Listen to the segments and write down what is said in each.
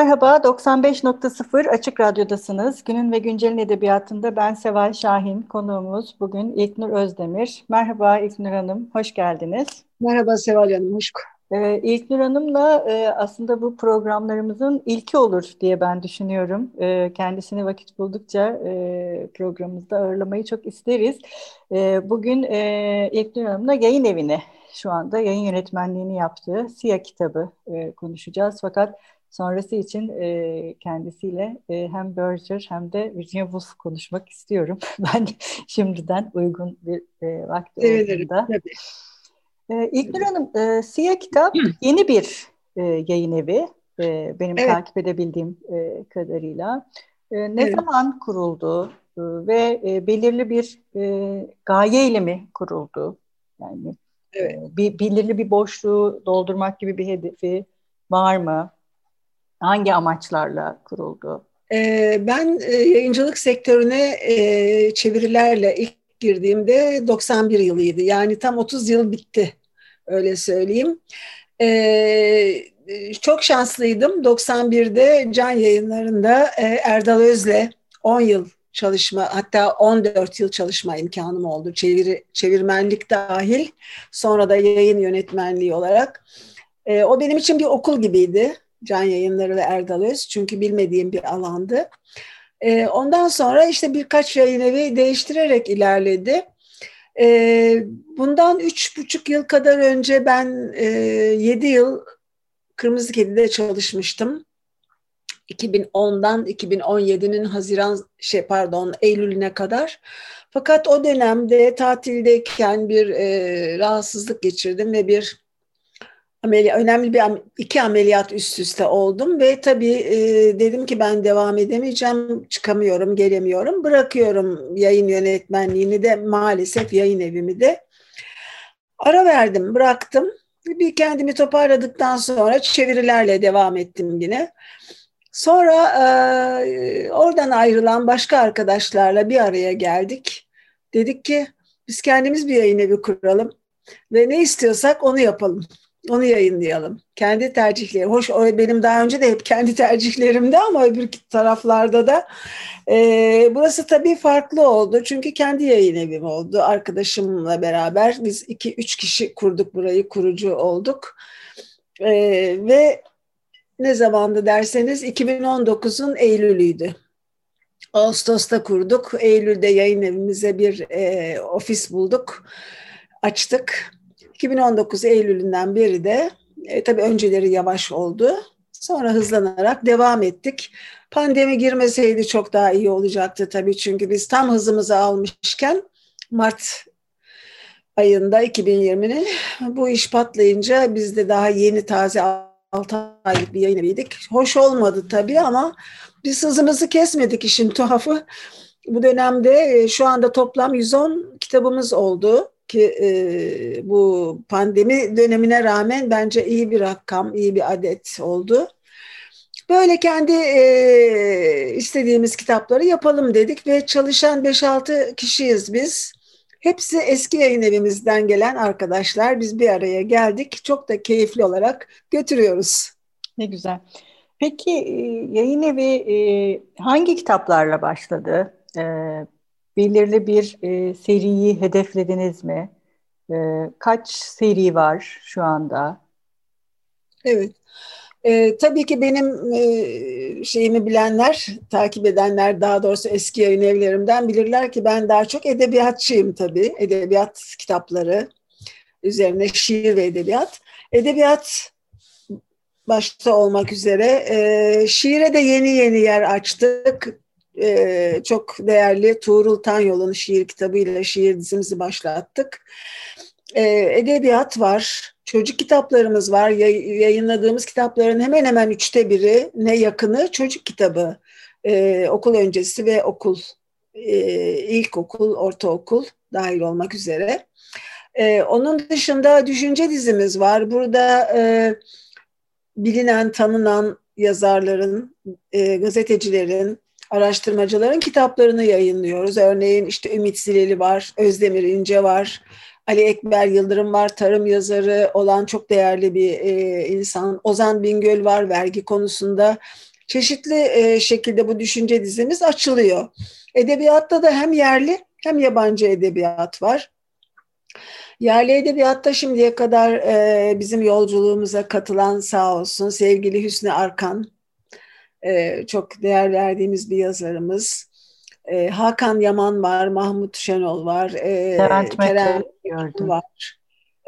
Merhaba, 95.0 Açık Radyo'dasınız. Günün ve Güncel'in edebiyatında ben Seval Şahin, konuğumuz bugün İlknur Özdemir. Merhaba İlknur Hanım, hoş geldiniz. Merhaba Seval Hanım, hoş ee, İlknur Hanım'la e, aslında bu programlarımızın ilki olur diye ben düşünüyorum. E, kendisini vakit buldukça e, programımızda ağırlamayı çok isteriz. E, bugün e, İlknur Hanım'la yayın evine şu anda yayın yönetmenliğini yaptığı Siyah kitabı e, konuşacağız. Fakat sonrası için e, kendisiyle e, hem Berger hem de Virginia Woolf konuşmak istiyorum. ben şimdiden uygun bir e, vakti Sevinirim, olduğunda. Tabii. E, İlknur Hanım, e, Siyah Kitap yeni bir e, yayın evi. E, benim evet. takip edebildiğim e, kadarıyla. E, ne evet. zaman kuruldu e, ve e, belirli bir e, gaye mi kuruldu? Yani evet. e, bir, belirli bir boşluğu doldurmak gibi bir hedefi var mı? Hangi amaçlarla kuruldu? Ee, ben e, yayıncılık sektörüne e, çevirilerle ilk girdiğimde 91 yılıydı. Yani tam 30 yıl bitti öyle söyleyeyim. Ee, çok şanslıydım. 91'de Can Yayınları'nda e, Erdal Öz'le 10 yıl çalışma hatta 14 yıl çalışma imkanım oldu. Çeviri, çevirmenlik dahil sonra da yayın yönetmenliği olarak. o benim için bir okul gibiydi. Can Yayınları ve Erdal Öz. Çünkü bilmediğim bir alandı. E, ondan sonra işte birkaç yayın evi değiştirerek ilerledi. E, bundan üç buçuk yıl kadar önce ben e, yedi yıl Kırmızı Kedi'de çalışmıştım. 2010'dan 2017'nin Haziran şey pardon Eylül'üne kadar. Fakat o dönemde tatildeyken bir e, rahatsızlık geçirdim ve bir ameliyat, önemli bir iki ameliyat üst üste oldum ve tabii e, dedim ki ben devam edemeyeceğim, çıkamıyorum, gelemiyorum. Bırakıyorum yayın yönetmenliğini de maalesef yayın evimi de. Ara verdim, bıraktım. Bir kendimi toparladıktan sonra çevirilerle devam ettim yine. Sonra e, oradan ayrılan başka arkadaşlarla bir araya geldik. Dedik ki biz kendimiz bir yayın evi kuralım ve ne istiyorsak onu yapalım. Onu yayınlayalım. Kendi tercihleri. Hoş o benim daha önce de hep kendi tercihlerimde ama öbür taraflarda da. E, burası tabii farklı oldu. Çünkü kendi yayın evim oldu. Arkadaşımla beraber biz iki üç kişi kurduk burayı. Kurucu olduk. E, ve ne zamandı derseniz 2019'un Eylül'üydü. Ağustos'ta kurduk. Eylül'de yayın evimize bir e, ofis bulduk. Açtık 2019 Eylül'ünden beri de e, tabii önceleri yavaş oldu. Sonra hızlanarak devam ettik. Pandemi girmeseydi çok daha iyi olacaktı tabii çünkü biz tam hızımızı almışken Mart ayında 2020'nin bu iş patlayınca biz de daha yeni taze 6 aylık bir yayın eviydik. Hoş olmadı tabii ama biz hızımızı kesmedik işin tuhafı. Bu dönemde e, şu anda toplam 110 kitabımız oldu ki e, bu pandemi dönemine rağmen bence iyi bir rakam, iyi bir adet oldu. Böyle kendi e, istediğimiz kitapları yapalım dedik ve çalışan 5-6 kişiyiz biz. Hepsi eski yayın evimizden gelen arkadaşlar. Biz bir araya geldik. Çok da keyifli olarak götürüyoruz. Ne güzel. Peki yayın evi hangi kitaplarla başladı? Belirli bir e, seriyi hedeflediniz mi? E, kaç seri var şu anda? Evet. E, tabii ki benim e, şeyimi bilenler, takip edenler daha doğrusu eski yayın evlerimden bilirler ki ben daha çok edebiyatçıyım tabii. Edebiyat kitapları üzerine şiir ve edebiyat. Edebiyat başta olmak üzere e, şiire de yeni yeni yer açtık e, çok değerli Tuğrul Tanyol'un şiir kitabıyla şiir dizimizi başlattık. E, edebiyat var, çocuk kitaplarımız var. Yayınladığımız kitapların hemen hemen üçte biri ne yakını çocuk kitabı. E, okul öncesi ve okul, e, ilkokul, ortaokul dahil olmak üzere. E, onun dışında düşünce dizimiz var. Burada e, bilinen, tanınan yazarların, e, gazetecilerin, araştırmacıların kitaplarını yayınlıyoruz. Örneğin işte Ümit Zileli var, Özdemir İnce var, Ali Ekber Yıldırım var, tarım yazarı olan çok değerli bir e, insan. Ozan Bingöl var vergi konusunda. Çeşitli e, şekilde bu düşünce dizimiz açılıyor. Edebiyatta da hem yerli hem yabancı edebiyat var. Yerli edebiyatta şimdiye kadar e, bizim yolculuğumuza katılan sağ olsun sevgili Hüsnü Arkan, e, çok değer verdiğimiz bir yazarımız. E, Hakan Yaman var, Mahmut Şenol var, e, Kerem gördüm. var.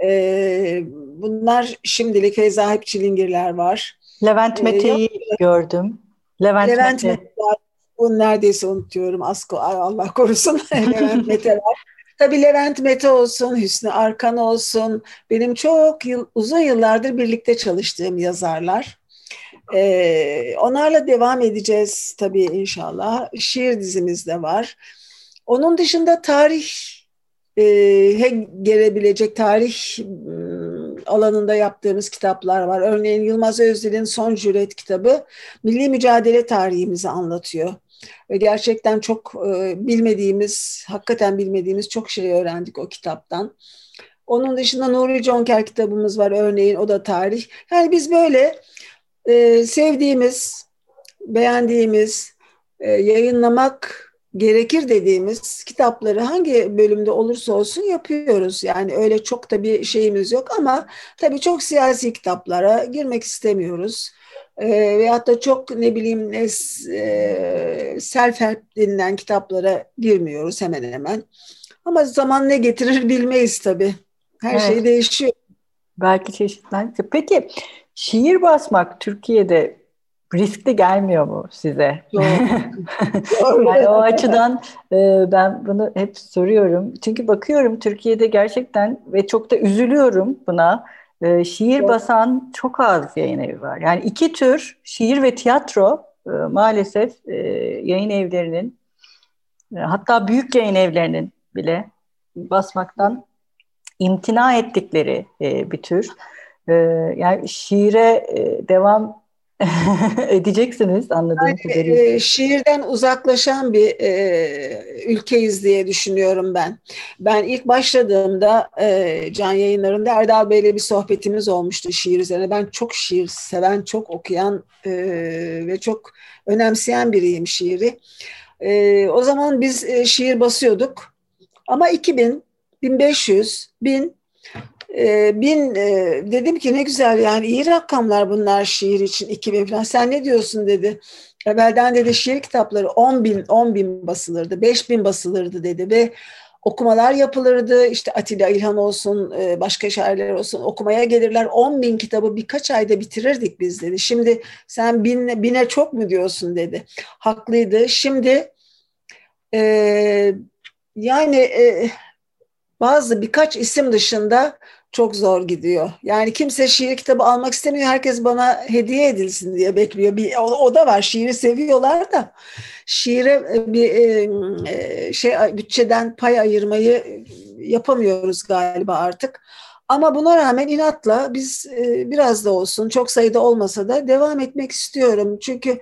E, bunlar şimdilik Feyza Hep Çilingirler var. Levent Mete'yi e, gördüm. Levent, Levent Mete. Mete var. Bunu neredeyse unutuyorum. Asko, Allah korusun. Levent Mete var. Tabii Levent Mete olsun, Hüsnü Arkan olsun. Benim çok yıl, uzun yıllardır birlikte çalıştığım yazarlar. Ee, onlarla devam edeceğiz tabii inşallah. Şiir dizimiz de var. Onun dışında tarih e, gelebilecek tarih alanında yaptığımız kitaplar var. Örneğin Yılmaz Özdil'in Son Cüret kitabı milli mücadele tarihimizi anlatıyor. Ve gerçekten çok e, bilmediğimiz, hakikaten bilmediğimiz çok şey öğrendik o kitaptan. Onun dışında Nuri Conker kitabımız var örneğin o da tarih. Yani biz böyle e, sevdiğimiz, beğendiğimiz, e, yayınlamak gerekir dediğimiz kitapları hangi bölümde olursa olsun yapıyoruz. Yani öyle çok da bir şeyimiz yok ama tabii çok siyasi kitaplara girmek istemiyoruz. E, veyahut da çok ne bileyim e, self-help denilen kitaplara girmiyoruz hemen hemen. Ama zaman ne getirir bilmeyiz tabii. Her şey evet. şey değişiyor. Belki çeşitlenecek. Peki şiir basmak Türkiye'de riskli gelmiyor mu size? Doğru. yani o açıdan e, ben bunu hep soruyorum. Çünkü bakıyorum Türkiye'de gerçekten ve çok da üzülüyorum buna. E, şiir Doğru. basan çok az yayın evi var. Yani iki tür şiir ve tiyatro e, maalesef e, yayın evlerinin e, hatta büyük yayın evlerinin bile basmaktan imtina ettikleri e, bir tür. E, yani şiire e, devam edeceksiniz anladığım yani, kadarıyla. E, şiirden uzaklaşan bir e, ülkeyiz diye düşünüyorum ben. Ben ilk başladığımda e, can yayınlarında Erdal Bey'le bir sohbetimiz olmuştu şiir üzerine. Ben çok şiir seven, çok okuyan e, ve çok önemseyen biriyim şiiri. E, o zaman biz e, şiir basıyorduk ama 2000, 1500, 1000 e, bin e, dedim ki ne güzel yani iyi rakamlar bunlar şiir için 2000 falan. Sen ne diyorsun dedi. Evvelden dedi şiir kitapları 10 bin, 10 bin basılırdı, 5 bin basılırdı dedi ve okumalar yapılırdı. İşte Atilla İlhan olsun, e, başka şairler olsun okumaya gelirler. 10 bin kitabı birkaç ayda bitirirdik biz dedi. Şimdi sen bin, bine çok mu diyorsun dedi. Haklıydı. Şimdi e, yani e, bazı birkaç isim dışında çok zor gidiyor. Yani kimse şiir kitabı almak istemiyor. Herkes bana hediye edilsin diye bekliyor. Bir, o, o da var. Şiiri seviyorlar da şiire e, bir e, e, şey bütçeden pay ayırmayı yapamıyoruz galiba artık. Ama buna rağmen inatla biz biraz da olsun çok sayıda olmasa da devam etmek istiyorum. Çünkü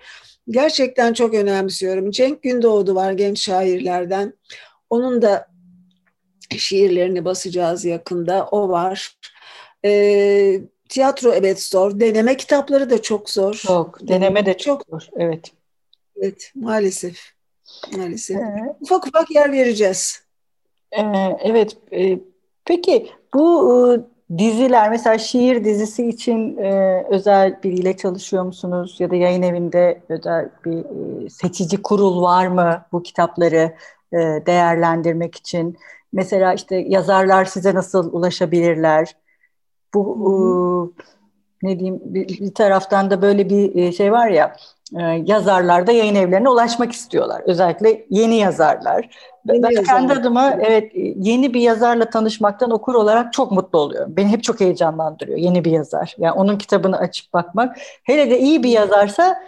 gerçekten çok önemsiyorum. Cenk Gündoğdu var genç şairlerden. Onun da şiirlerini basacağız yakında. O var. E, tiyatro evet zor. Deneme kitapları da çok zor. Çok. Deneme de çok zor. Evet. Evet maalesef. Maalesef. Ee, ufak ufak yer vereceğiz. E, evet. E, peki bu e, diziler mesela şiir dizisi için e, özel biriyle çalışıyor musunuz? Ya da yayın evinde özel bir e, seçici kurul var mı bu kitapları e, değerlendirmek için? Mesela işte yazarlar size nasıl ulaşabilirler? Bu ne diyeyim bir, bir taraftan da böyle bir e, şey var ya e, yazarlar da yayın evlerine ulaşmak istiyorlar. Özellikle yeni yazarlar. Yeni ben yazarlar. kendi adıma evet yeni bir yazarla tanışmaktan okur olarak çok mutlu oluyorum. Beni hep çok heyecanlandırıyor yeni bir yazar. Yani onun kitabını açıp bakmak. Hele de iyi bir yazarsa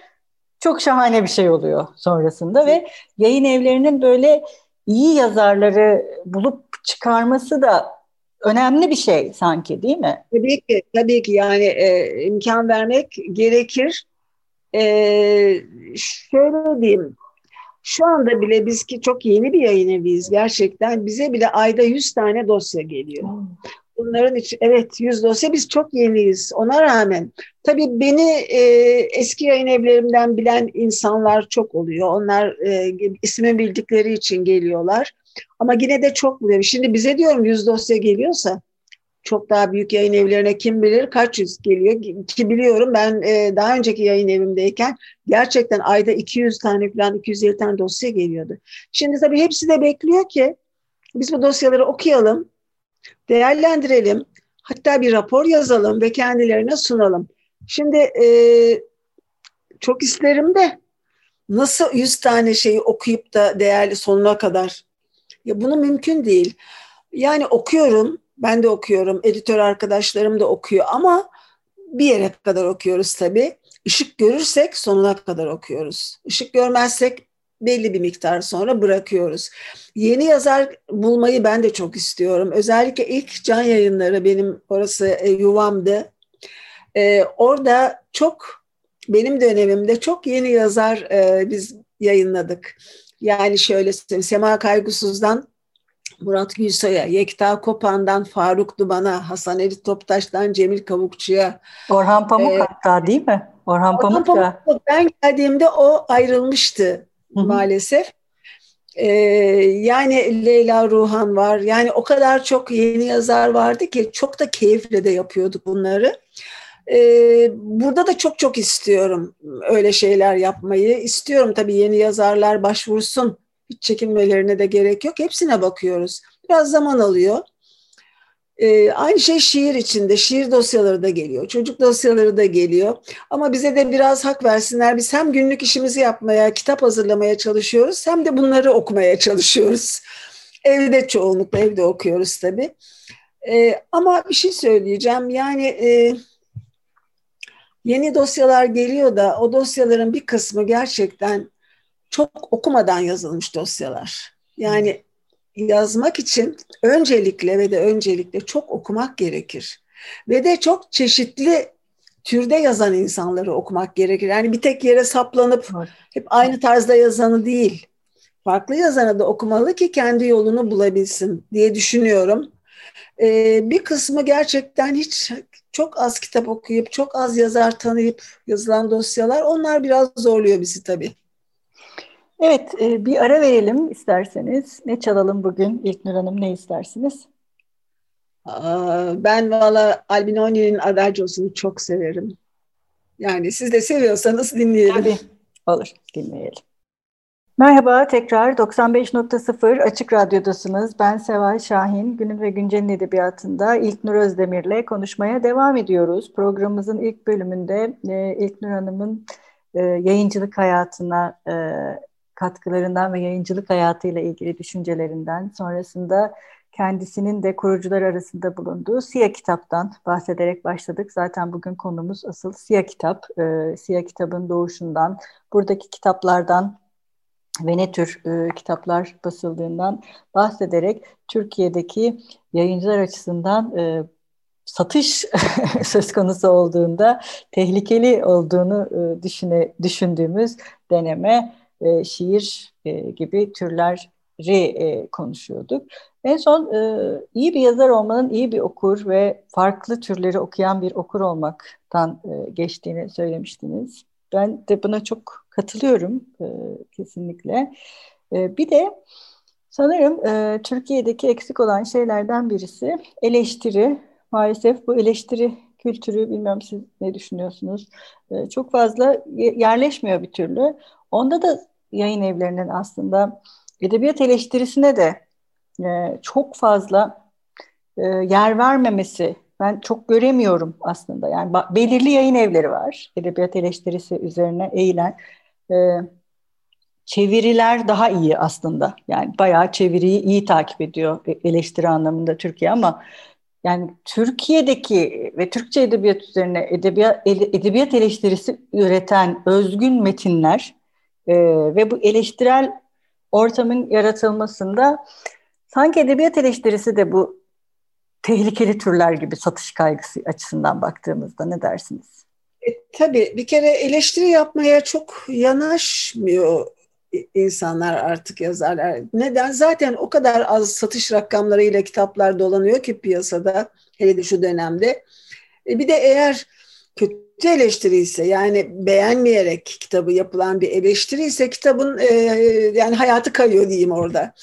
çok şahane bir şey oluyor sonrasında ve yayın evlerinin böyle iyi yazarları bulup çıkarması da önemli bir şey sanki değil mi? Tabii ki, tabii ki yani e, imkan vermek gerekir. E, şöyle diyeyim, şu anda bile biz ki çok yeni bir yayın eviyiz gerçekten. Bize bile ayda 100 tane dosya geliyor. Bunların için evet 100 dosya biz çok yeniyiz ona rağmen. Tabii beni e, eski yayın evlerimden bilen insanlar çok oluyor. Onlar e, ismi bildikleri için geliyorlar. Ama yine de çok buluyor. Şimdi bize diyorum 100 dosya geliyorsa çok daha büyük yayın evlerine kim bilir kaç yüz geliyor ki biliyorum ben e, daha önceki yayın evimdeyken gerçekten ayda 200 tane falan 250 tane dosya geliyordu. Şimdi tabii hepsi de bekliyor ki biz bu dosyaları okuyalım, değerlendirelim, hatta bir rapor yazalım ve kendilerine sunalım. Şimdi e, çok isterim de nasıl 100 tane şeyi okuyup da değerli sonuna kadar ya bunu mümkün değil. Yani okuyorum, ben de okuyorum, editör arkadaşlarım da okuyor ama bir yere kadar okuyoruz tabii. Işık görürsek sonuna kadar okuyoruz. Işık görmezsek belli bir miktar sonra bırakıyoruz. Yeni yazar bulmayı ben de çok istiyorum. Özellikle ilk can yayınları benim orası e, yuvamdı. E, orada çok benim dönemimde çok yeni yazar e, biz yayınladık. Yani şöyle söyleyeyim, Sema Kaygısız'dan Murat Gülsoy'a, Yekta Kopan'dan Faruk Duman'a, Hasan Elit Toptaş'tan Cemil Kavukçu'ya. Orhan Pamuk ee, hatta değil mi? Orhan, Orhan Pamuk da. Ben geldiğimde o ayrılmıştı Hı-hı. maalesef. Ee, yani Leyla Ruhan var. Yani o kadar çok yeni yazar vardı ki çok da keyifle de yapıyorduk bunları. Ee, burada da çok çok istiyorum öyle şeyler yapmayı. İstiyorum tabii yeni yazarlar başvursun. Hiç çekinmelerine de gerek yok. Hepsine bakıyoruz. Biraz zaman alıyor. Ee, aynı şey şiir içinde. Şiir dosyaları da geliyor. Çocuk dosyaları da geliyor. Ama bize de biraz hak versinler. Biz hem günlük işimizi yapmaya, kitap hazırlamaya çalışıyoruz hem de bunları okumaya çalışıyoruz. Evde çoğunlukla evde okuyoruz tabii. Ee, ama bir şey söyleyeceğim. Yani e, yeni dosyalar geliyor da o dosyaların bir kısmı gerçekten çok okumadan yazılmış dosyalar. Yani yazmak için öncelikle ve de öncelikle çok okumak gerekir. Ve de çok çeşitli türde yazan insanları okumak gerekir. Yani bir tek yere saplanıp hep aynı tarzda yazanı değil. Farklı yazanı da okumalı ki kendi yolunu bulabilsin diye düşünüyorum. Ee, bir kısmı gerçekten hiç çok az kitap okuyup çok az yazar tanıyıp yazılan dosyalar onlar biraz zorluyor bizi tabii. Evet, e, bir ara verelim isterseniz. Ne çalalım bugün İlknur Hanım, ne istersiniz? Ben valla Albinoni'nin Adagio'sunu çok severim. Yani siz de seviyorsanız dinleyelim. Tabii, olur dinleyelim. Merhaba, tekrar 95.0 Açık Radyo'dasınız. Ben Seval Şahin. Günün ve Güncel'in edebiyatında İlknur Özdemir'le konuşmaya devam ediyoruz. Programımızın ilk bölümünde e, İlknur Hanım'ın e, yayıncılık hayatına katkılarından ve yayıncılık hayatıyla ilgili düşüncelerinden sonrasında kendisinin de kurucular arasında bulunduğu Siya kitaptan bahsederek başladık. Zaten bugün konumuz asıl Siya kitap. E, Siya kitabın doğuşundan, buradaki kitaplardan ve ne tür e, kitaplar basıldığından bahsederek Türkiye'deki yayıncılar açısından e, satış söz konusu olduğunda tehlikeli olduğunu e, düşüne, düşündüğümüz deneme e, şiir e, gibi türleri e, konuşuyorduk. En son e, iyi bir yazar olmanın iyi bir okur ve farklı türleri okuyan bir okur olmaktan e, geçtiğini söylemiştiniz. Ben de buna çok katılıyorum e, kesinlikle. E, bir de sanırım e, Türkiye'deki eksik olan şeylerden birisi eleştiri. Maalesef bu eleştiri kültürü bilmiyorum siz ne düşünüyorsunuz? E, çok fazla yerleşmiyor bir türlü. Onda da yayın evlerinin aslında edebiyat eleştirisine de e, çok fazla e, yer vermemesi ben çok göremiyorum aslında. Yani belirli yayın evleri var. Edebiyat eleştirisi üzerine eğilen. E, çeviriler daha iyi aslında. Yani bayağı çeviriyi iyi takip ediyor e, eleştiri anlamında Türkiye ama yani Türkiye'deki ve Türkçe edebiyat üzerine edebiyat, edebiyat eleştirisi üreten özgün metinler e, ve bu eleştirel ortamın yaratılmasında sanki edebiyat eleştirisi de bu tehlikeli türler gibi satış kaygısı açısından baktığımızda ne dersiniz? E, tabii bir kere eleştiri yapmaya çok yanaşmıyor insanlar artık yazarlar. Neden? Zaten o kadar az satış rakamlarıyla kitaplar dolanıyor ki piyasada hele de şu dönemde. E bir de eğer kötü eleştiri ise yani beğenmeyerek kitabı yapılan bir eleştiri ise kitabın e, yani hayatı kayıyor diyeyim orada.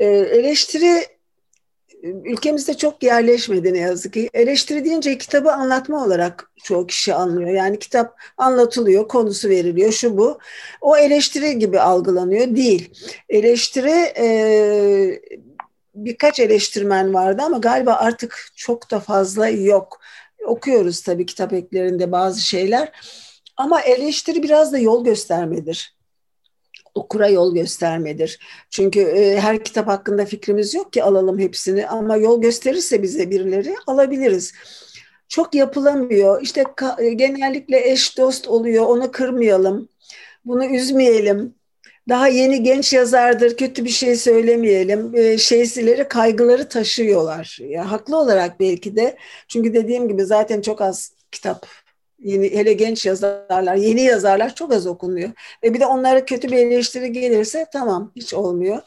E, eleştiri ülkemizde çok yerleşmedi ne yazık ki. Eleştiri deyince kitabı anlatma olarak çoğu kişi anlıyor. Yani kitap anlatılıyor, konusu veriliyor, şu bu. O eleştiri gibi algılanıyor. Değil. Eleştiri e, birkaç eleştirmen vardı ama galiba artık çok da fazla yok. Okuyoruz tabii kitap eklerinde bazı şeyler. Ama eleştiri biraz da yol göstermedir okura yol göstermedir. Çünkü e, her kitap hakkında fikrimiz yok ki alalım hepsini ama yol gösterirse bize birileri alabiliriz. Çok yapılamıyor. İşte e, genellikle eş dost oluyor. Onu kırmayalım. Bunu üzmeyelim. Daha yeni genç yazardır, kötü bir şey söylemeyelim. E, şeysileri, kaygıları taşıyorlar. Ya, haklı olarak belki de. Çünkü dediğim gibi zaten çok az kitap Yeni, hele genç yazarlar, yeni yazarlar çok az okunuyor. Ve bir de onlara kötü bir eleştiri gelirse tamam hiç olmuyor.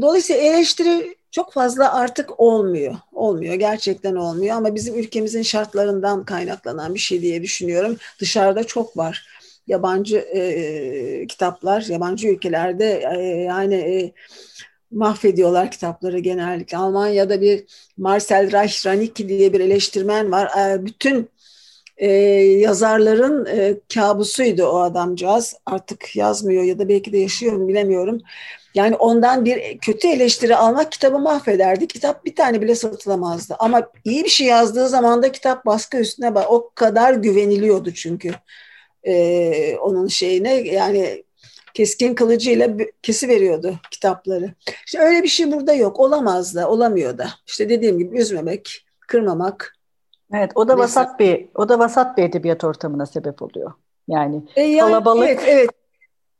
Dolayısıyla eleştiri çok fazla artık olmuyor. Olmuyor, gerçekten olmuyor ama bizim ülkemizin şartlarından kaynaklanan bir şey diye düşünüyorum. Dışarıda çok var. Yabancı e, kitaplar, yabancı ülkelerde e, yani e, mahvediyorlar kitapları genellikle. Almanya'da bir Marcel Reich Ranicki diye bir eleştirmen var. E, bütün e, yazarların e, kabusuydu o adamcağız. Artık yazmıyor ya da belki de yaşıyor mu bilemiyorum. Yani ondan bir kötü eleştiri almak kitabı mahvederdi. Kitap bir tane bile satılamazdı. Ama iyi bir şey yazdığı zaman da kitap baskı üstüne. O kadar güveniliyordu çünkü e, onun şeyine yani keskin kılıcıyla kesi veriyordu kitapları. İşte öyle bir şey burada yok. Olamaz da, olamıyor da. İşte dediğim gibi üzmemek, kırmamak, Evet, o da Mesela, vasat bir o da vasat bir edebiyat ortamına sebep oluyor. Yani, e yani kalabalık evet, evet.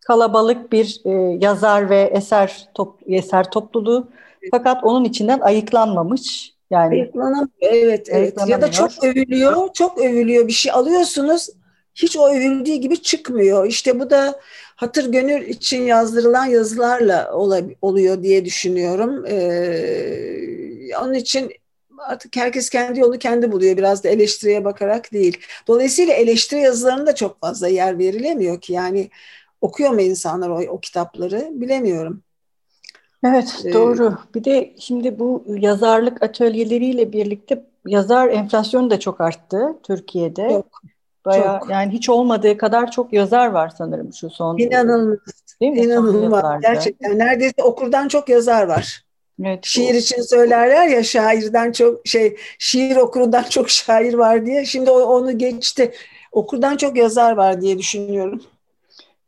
kalabalık bir e, yazar ve eser top, eser topluluğu fakat onun içinden ayıklanmamış. Yani ayıklanamıyor. Evet, evet. Ya da çok övülüyor, çok övülüyor bir şey alıyorsunuz. Hiç o övüldüğü gibi çıkmıyor. İşte bu da hatır gönül için yazdırılan yazılarla oluyor diye düşünüyorum. Ee, onun için artık herkes kendi yolu kendi buluyor. Biraz da eleştiriye bakarak değil. Dolayısıyla eleştiri yazılarına da çok fazla yer verilemiyor ki. Yani okuyor mu insanlar o, o kitapları bilemiyorum. Evet ee, doğru. Bir de şimdi bu yazarlık atölyeleriyle birlikte yazar enflasyonu da çok arttı Türkiye'de. Yok. Bayağı çok. yani hiç olmadığı kadar çok yazar var sanırım şu son. İnanılmaz. Değil mi? İnanılmaz. Gerçekten neredeyse okurdan çok yazar var. Evet, şiir için söylerler ya şairden çok şey şiir okurundan çok şair var diye. Şimdi onu geçti. Okurdan çok yazar var diye düşünüyorum.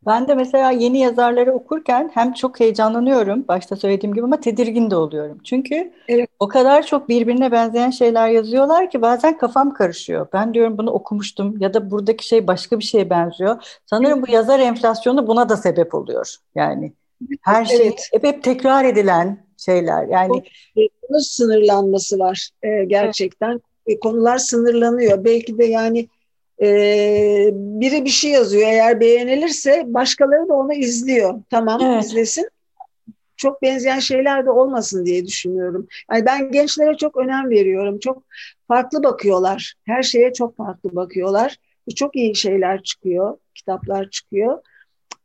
Ben de mesela yeni yazarları okurken hem çok heyecanlanıyorum başta söylediğim gibi ama tedirgin de oluyorum. Çünkü evet. o kadar çok birbirine benzeyen şeyler yazıyorlar ki bazen kafam karışıyor. Ben diyorum bunu okumuştum ya da buradaki şey başka bir şeye benziyor. Sanırım bu yazar enflasyonu buna da sebep oluyor. Yani her şey evet. hep, hep tekrar edilen şeyler. Yani konu sınırlanması var e, gerçekten. Evet. Konular sınırlanıyor. Belki de yani e, biri bir şey yazıyor eğer beğenilirse başkaları da onu izliyor. Tamam evet. izlesin. Çok benzeyen şeyler de olmasın diye düşünüyorum. Yani ben gençlere çok önem veriyorum. Çok farklı bakıyorlar. Her şeye çok farklı bakıyorlar. Çok iyi şeyler çıkıyor, kitaplar çıkıyor.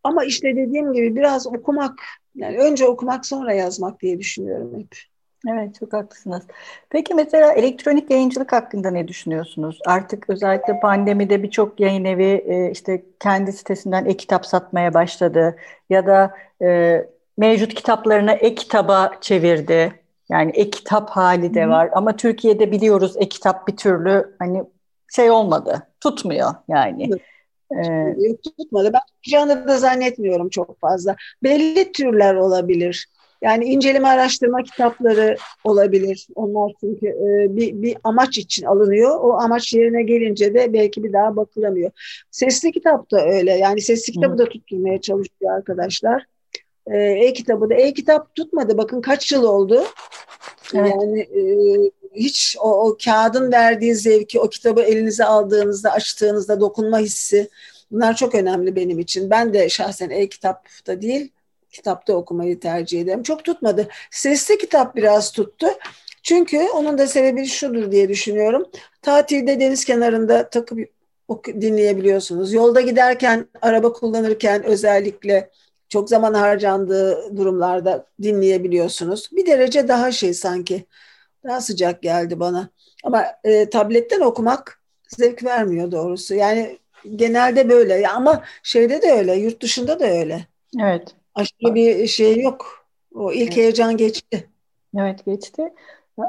Ama işte dediğim gibi biraz okumak yani önce okumak sonra yazmak diye düşünüyorum hep. Evet çok haklısınız. Peki mesela elektronik yayıncılık hakkında ne düşünüyorsunuz? Artık özellikle pandemide birçok yayın evi e, işte kendi sitesinden e-kitap satmaya başladı ya da e, mevcut kitaplarını e-kitaba çevirdi. Yani e-kitap hali de var. Hı. Ama Türkiye'de biliyoruz e-kitap bir türlü hani şey olmadı. Tutmuyor yani. Evet. Ee, tutmadı. Ben tutacağını da zannetmiyorum çok fazla. Belli türler olabilir. Yani inceleme araştırma kitapları olabilir. Onlar çünkü e, bir, bir amaç için alınıyor. O amaç yerine gelince de belki bir daha bakılamıyor. Sesli kitap da öyle. Yani sesli kitabı da tutturmaya çalışıyor arkadaşlar. E, e-kitabı da. E-kitap tutmadı. Bakın kaç yıl oldu. Evet. Yani e, hiç o, o kağıdın verdiği zevki, o kitabı elinize aldığınızda, açtığınızda dokunma hissi bunlar çok önemli benim için. Ben de şahsen e-kitapta değil, kitapta okumayı tercih ederim. Çok tutmadı. Sesli kitap biraz tuttu. Çünkü onun da sebebi şudur diye düşünüyorum. Tatilde deniz kenarında takıp dinleyebiliyorsunuz. Yolda giderken, araba kullanırken özellikle çok zaman harcandığı durumlarda dinleyebiliyorsunuz. Bir derece daha şey sanki. Daha sıcak geldi bana. Ama e, tabletten okumak zevk vermiyor doğrusu. Yani genelde böyle. Ama şeyde de öyle, yurt dışında da öyle. Evet. Aşırı bir şey yok. O ilk evet. heyecan geçti. Evet geçti.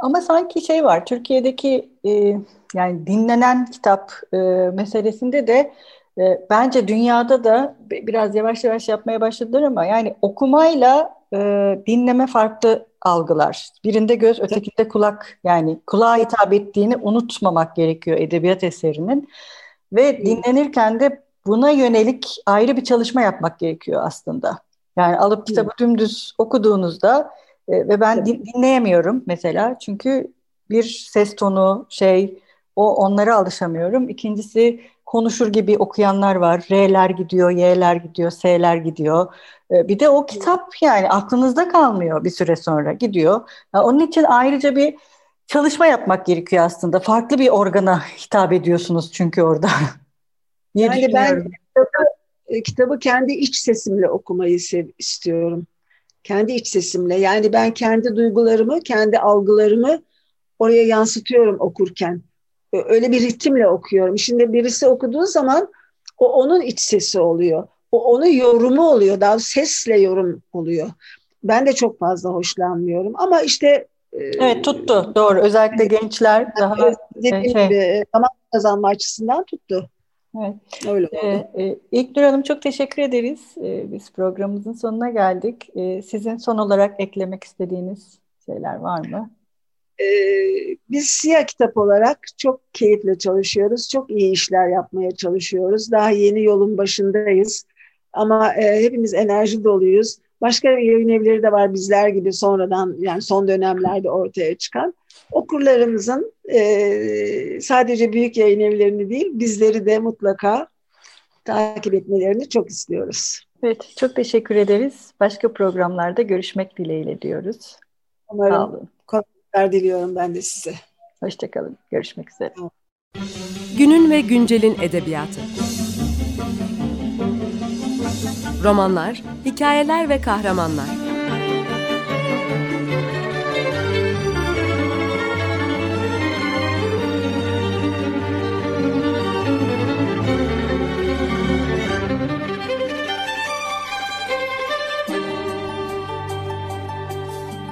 Ama sanki şey var. Türkiye'deki e, yani dinlenen kitap e, meselesinde de e, bence dünyada da biraz yavaş yavaş yapmaya başladılar ama yani okumayla e, dinleme farklı algılar. Birinde göz, ötekinde kulak. Yani kulağa hitap ettiğini unutmamak gerekiyor edebiyat eserinin. Ve dinlenirken de buna yönelik ayrı bir çalışma yapmak gerekiyor aslında. Yani alıp kitabı dümdüz okuduğunuzda e, ve ben din, dinleyemiyorum mesela çünkü bir ses tonu şey o onlara alışamıyorum. İkincisi konuşur gibi okuyanlar var. R'ler gidiyor, Y'ler gidiyor, S'ler gidiyor. E, bir de o kitap yani aklınızda kalmıyor bir süre sonra gidiyor. Yani onun için ayrıca bir çalışma yapmak gerekiyor aslında. Farklı bir organa hitap ediyorsunuz çünkü orada. yani ben e, kitabı kendi iç sesimle okumayı sev istiyorum. Kendi iç sesimle. Yani ben kendi duygularımı, kendi algılarımı oraya yansıtıyorum okurken. Öyle bir ritimle okuyorum. Şimdi birisi okuduğu zaman o onun iç sesi oluyor. O onun yorumu oluyor. Daha sesle yorum oluyor. Ben de çok fazla hoşlanmıyorum. Ama işte e, Evet tuttu. Doğru. Özellikle gençler daha dediğim şey. gibi zaman kazanma açısından tuttu. Evet. Öyle oldu. Ee, e, İlknur Hanım çok teşekkür ederiz. Ee, biz programımızın sonuna geldik. Ee, sizin son olarak eklemek istediğiniz şeyler var mı? Ee, biz Siyah Kitap olarak çok keyifle çalışıyoruz. Çok iyi işler yapmaya çalışıyoruz. Daha yeni yolun başındayız. Ama e, hepimiz enerji doluyuz. Başka yayın evleri de var bizler gibi sonradan yani son dönemlerde ortaya çıkan okurlarımızın e, sadece büyük yayın evlerini değil bizleri de mutlaka takip etmelerini çok istiyoruz. Evet, çok teşekkür ederiz. Başka programlarda görüşmek dileğiyle diyoruz. Umarım Sağ olun. kolaylıklar diliyorum ben de size. Hoşçakalın. Görüşmek üzere. Günün ve güncelin edebiyatı. Romanlar, hikayeler ve kahramanlar.